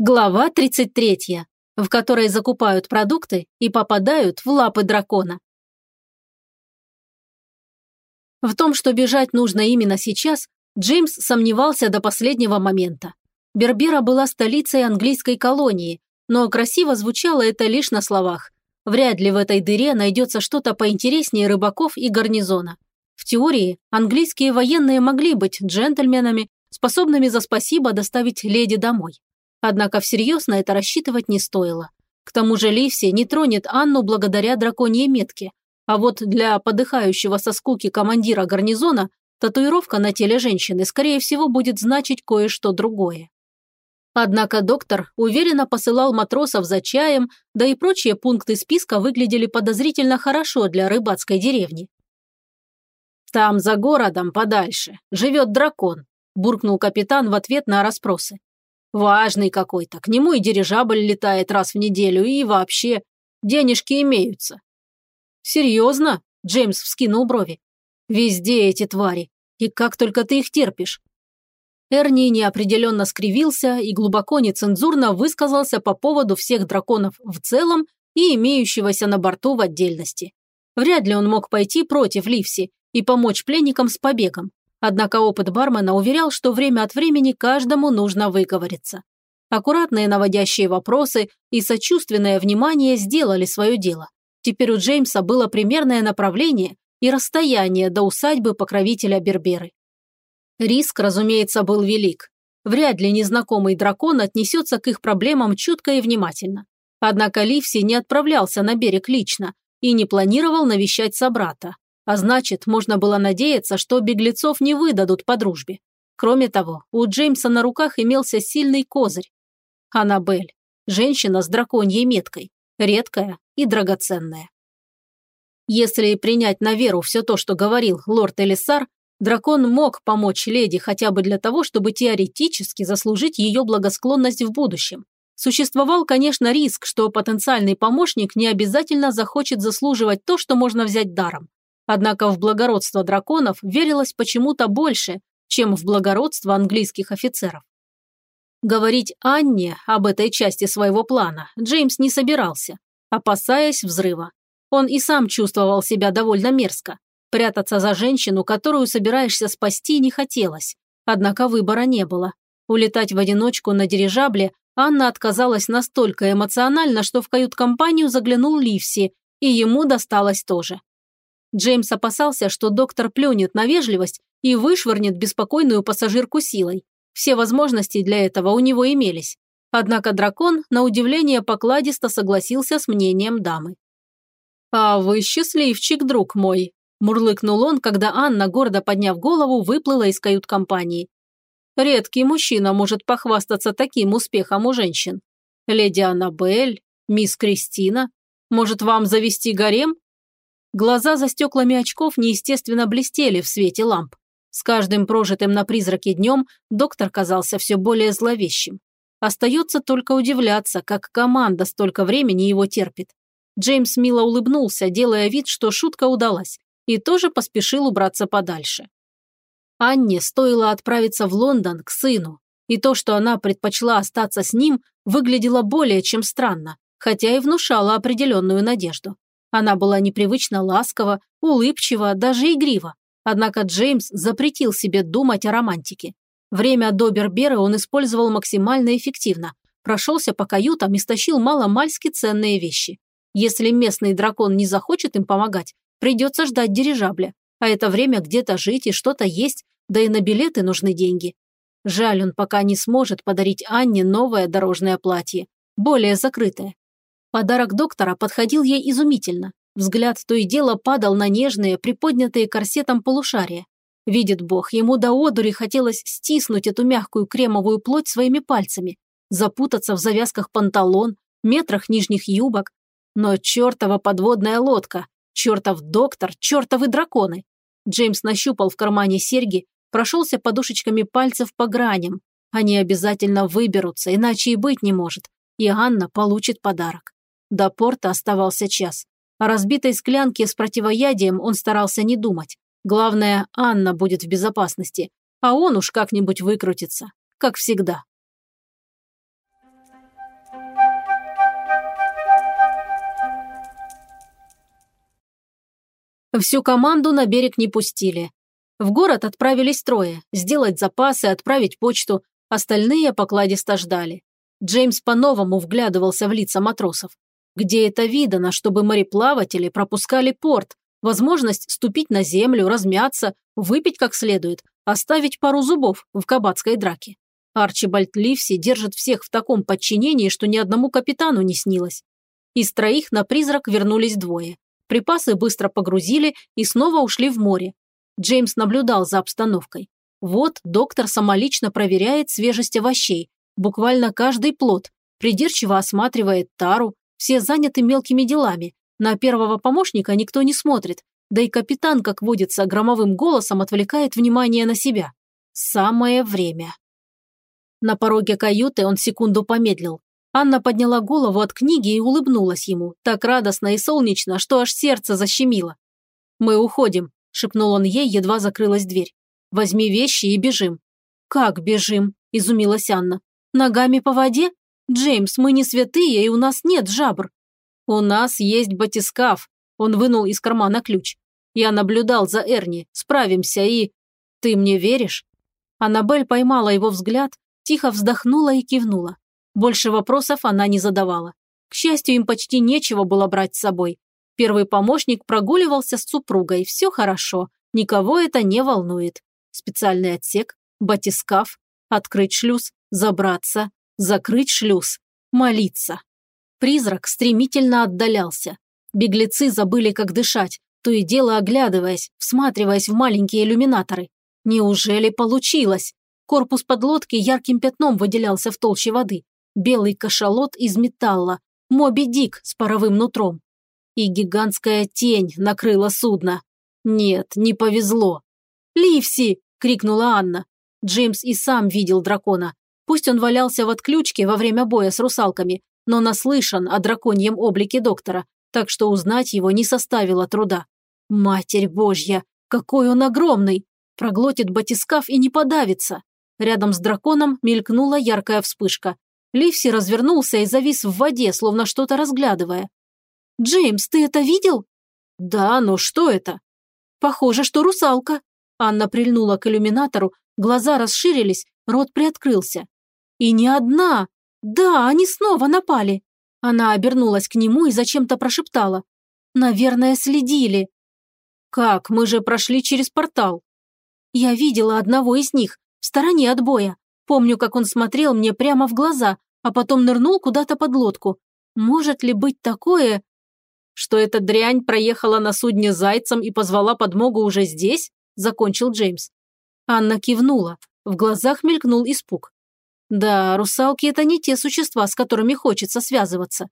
Глава 33, в которой закупают продукты и попадают в лапы дракона. В том, что бежать нужно именно сейчас, Джеймс сомневался до последнего момента. Бербера была столицей английской колонии, но красиво звучало это лишь на словах. Вряд ли в этой дыре найдется что-то поинтереснее рыбаков и гарнизона. В теории, английские военные могли быть джентльменами, способными за спасибо доставить леди домой. Однако всерьез на это рассчитывать не стоило. К тому же Ливси не тронет Анну благодаря драконьей метке. А вот для подыхающего со скуки командира гарнизона татуировка на теле женщины, скорее всего, будет значить кое-что другое. Однако доктор уверенно посылал матросов за чаем, да и прочие пункты списка выглядели подозрительно хорошо для рыбацкой деревни. «Там, за городом, подальше, живет дракон», – буркнул капитан в ответ на расспросы. Важный какой-то, к нему и дирижабль летает раз в неделю, и вообще денежки имеются. Серьезно? Джеймс вскинул брови. Везде эти твари. И как только ты их терпишь? Эрни неопределенно скривился и глубоко нецензурно высказался по поводу всех драконов в целом и имеющегося на борту в отдельности. Вряд ли он мог пойти против Ливси и помочь пленникам с побегом. Однако опыт бармена уверял, что время от времени каждому нужно выговориться. Аккуратные наводящие вопросы и сочувственное внимание сделали свое дело. Теперь у Джеймса было примерное направление и расстояние до усадьбы покровителя Берберы. Риск, разумеется, был велик. Вряд ли незнакомый дракон отнесется к их проблемам чутко и внимательно. Однако Ливси не отправлялся на берег лично и не планировал навещать собрата, а значит, можно было надеяться, что беглецов не выдадут по дружбе. Кроме того, у Джеймса на руках имелся сильный козырь. Аннабель. Женщина с драконьей меткой. Редкая и драгоценная. Если принять на веру все то, что говорил лорд Элисар, дракон мог помочь леди хотя бы для того, чтобы теоретически заслужить ее благосклонность в будущем. Существовал, конечно, риск, что потенциальный помощник не обязательно захочет заслуживать то, что можно взять даром. Однако в благородство драконов верилось почему-то больше, чем в благородство английских офицеров. Говорить Анне об этой части своего плана Джеймс не собирался, опасаясь взрыва. Он и сам чувствовал себя довольно мерзко. Прятаться за женщину, которую собираешься спасти, не хотелось. Однако выбора не было. Улетать в одиночку на дирижабле Анна отказалась настолько эмоционально, что в кают-компанию заглянул Ливси, и ему досталось тоже. Джеймс опасался, что доктор плюнет на вежливость и вышвырнет беспокойную пассажирку силой. Все возможности для этого у него имелись. Однако дракон, на удивление, покладисто согласился с мнением дамы. «А вы счастливчик, друг мой», – мурлыкнул он, когда Анна, гордо подняв голову, выплыла из кают-компании. «Редкий мужчина может похвастаться таким успехом у женщин. Леди Аннабель, мисс Кристина. Может, вам завести гарем? Глаза за стеклами очков неестественно блестели в свете ламп. С каждым прожитым на призраке днем доктор казался все более зловещим. Остается только удивляться, как команда столько времени его терпит. Джеймс мило улыбнулся, делая вид, что шутка удалась, и тоже поспешил убраться подальше. Анне стоило отправиться в Лондон к сыну, и то, что она предпочла остаться с ним, выглядело более чем странно, хотя и внушало определенную надежду. Она была непривычно ласкова, улыбчива, даже игрива. Однако Джеймс запретил себе думать о романтике. Время до Бербера он использовал максимально эффективно. Прошелся по каютам и стащил мало-мальски ценные вещи. Если местный дракон не захочет им помогать, придется ждать дирижабля. А это время где-то жить и что-то есть, да и на билеты нужны деньги. Жаль, он пока не сможет подарить Анне новое дорожное платье, более закрытое. Подарок доктора подходил ей изумительно. Взгляд то и дело падал на нежные, приподнятые корсетом полушария. Видит бог, ему до одури хотелось стиснуть эту мягкую кремовую плоть своими пальцами, запутаться в завязках панталон, метрах нижних юбок. Но чертова подводная лодка, чертов доктор, чертовы драконы. Джеймс нащупал в кармане серьги, прошелся подушечками пальцев по граням. Они обязательно выберутся, иначе и быть не может. И Анна получит подарок. До порта оставался час. О разбитой склянке с противоядием он старался не думать. Главное, Анна будет в безопасности, а он уж как-нибудь выкрутится, как всегда. Всю команду на берег не пустили. В город отправились трое – сделать запасы, отправить почту. Остальные покладисто ждали. Джеймс по-новому вглядывался в лица матросов. Где это видано, чтобы мореплаватели пропускали порт, возможность ступить на землю, размяться, выпить как следует, оставить пару зубов в кабацкой драке. Арчибальд Ливси держит всех в таком подчинении, что ни одному капитану не снилось. Из троих на призрак вернулись двое. Припасы быстро погрузили и снова ушли в море, Джеймс наблюдал за обстановкой. Вот доктор самолично проверяет свежесть овощей, буквально каждый плод, придирчиво осматривает тару, все заняты мелкими делами. На первого помощника никто не смотрит, да и капитан, как водится, громовым голосом отвлекает внимание на себя. Самое время. На пороге каюты он секунду помедлил. Анна подняла голову от книги и улыбнулась ему, так радостно и солнечно, что аж сердце защемило. «Мы уходим», – шепнул он ей, едва закрылась дверь. «Возьми вещи и бежим». «Как бежим?» – изумилась Анна. «Ногами по воде? Джеймс, мы не святые, и у нас нет жабр». «У нас есть батискаф», – он вынул из кармана ключ. «Я наблюдал за Эрни, справимся и...» «Ты мне веришь?» Аннабель поймала его взгляд, тихо вздохнула и кивнула. Больше вопросов она не задавала. К счастью, им почти нечего было брать с собой. Первый помощник прогуливался с супругой, все хорошо, никого это не волнует. Специальный отсек, батискаф, открыть шлюз, забраться, закрыть шлюз, молиться. Призрак стремительно отдалялся. Беглецы забыли, как дышать, то и дело оглядываясь, всматриваясь в маленькие иллюминаторы. Неужели получилось? Корпус подлодки ярким пятном выделялся в толще воды. Белый кашалот из металла. Моби Дик с паровым нутром и гигантская тень накрыла судно. Нет, не повезло. «Ливси!» – крикнула Анна. Джеймс и сам видел дракона. Пусть он валялся в отключке во время боя с русалками, но наслышан о драконьем облике доктора, так что узнать его не составило труда. Матерь Божья, какой он огромный! Проглотит батискаф и не подавится. Рядом с драконом мелькнула яркая вспышка. Ливси развернулся и завис в воде, словно что-то разглядывая. «Джеймс, ты это видел?» «Да, но что это?» «Похоже, что русалка». Анна прильнула к иллюминатору, глаза расширились, рот приоткрылся. «И не одна! Да, они снова напали!» Она обернулась к нему и зачем-то прошептала. «Наверное, следили». «Как? Мы же прошли через портал». «Я видела одного из них, в стороне от боя. Помню, как он смотрел мне прямо в глаза, а потом нырнул куда-то под лодку. Может ли быть такое, что эта дрянь проехала на судне зайцем и позвала подмогу уже здесь?» – закончил Джеймс. Анна кивнула. В глазах мелькнул испуг. Да, русалки – это не те существа, с которыми хочется связываться.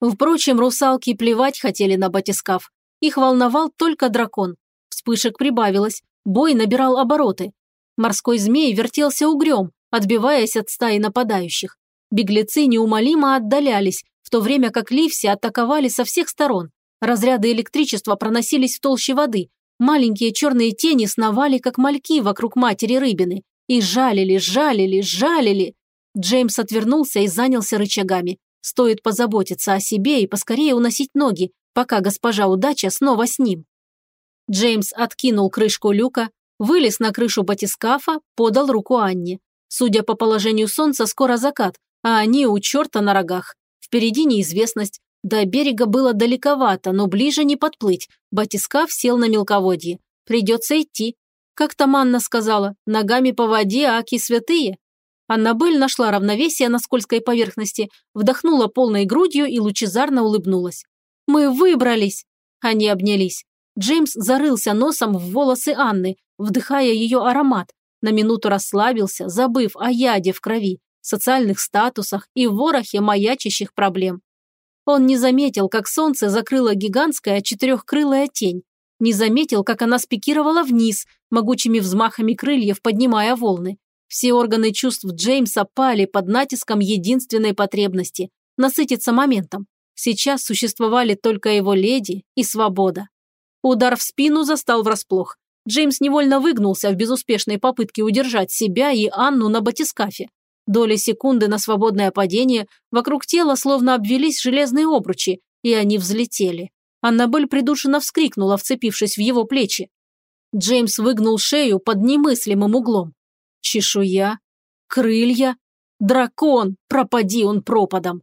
Впрочем, русалки плевать хотели на батискаф. Их волновал только дракон. Вспышек прибавилось, бой набирал обороты. Морской змей вертелся угрем, отбиваясь от стаи нападающих. Беглецы неумолимо отдалялись, в то время как Ливси атаковали со всех сторон. Разряды электричества проносились в толще воды. Маленькие черные тени сновали, как мальки вокруг матери рыбины. И жалили, жалили, жалили. Джеймс отвернулся и занялся рычагами. Стоит позаботиться о себе и поскорее уносить ноги, пока госпожа удача снова с ним. Джеймс откинул крышку люка, вылез на крышу батискафа, подал руку Анне. Судя по положению солнца, скоро закат, а они у черта на рогах. Впереди неизвестность. До берега было далековато, но ближе не подплыть. Батискаф сел на мелководье. Придется идти. Как там Анна сказала, ногами по воде, аки святые. Аннабель нашла равновесие на скользкой поверхности, вдохнула полной грудью и лучезарно улыбнулась. «Мы выбрались!» Они обнялись. Джеймс зарылся носом в волосы Анны, вдыхая ее аромат. На минуту расслабился, забыв о яде в крови социальных статусах и ворохе маячащих проблем. Он не заметил, как солнце закрыло гигантская четырехкрылая тень, не заметил, как она спикировала вниз, могучими взмахами крыльев поднимая волны. Все органы чувств Джеймса пали под натиском единственной потребности – насытиться моментом. Сейчас существовали только его леди и свобода. Удар в спину застал врасплох. Джеймс невольно выгнулся в безуспешной попытке удержать себя и Анну на батискафе. Доли секунды на свободное падение, вокруг тела словно обвелись железные обручи, и они взлетели. Аннабель придушенно вскрикнула, вцепившись в его плечи. Джеймс выгнул шею под немыслимым углом. Чешуя, крылья, дракон, пропади он пропадом.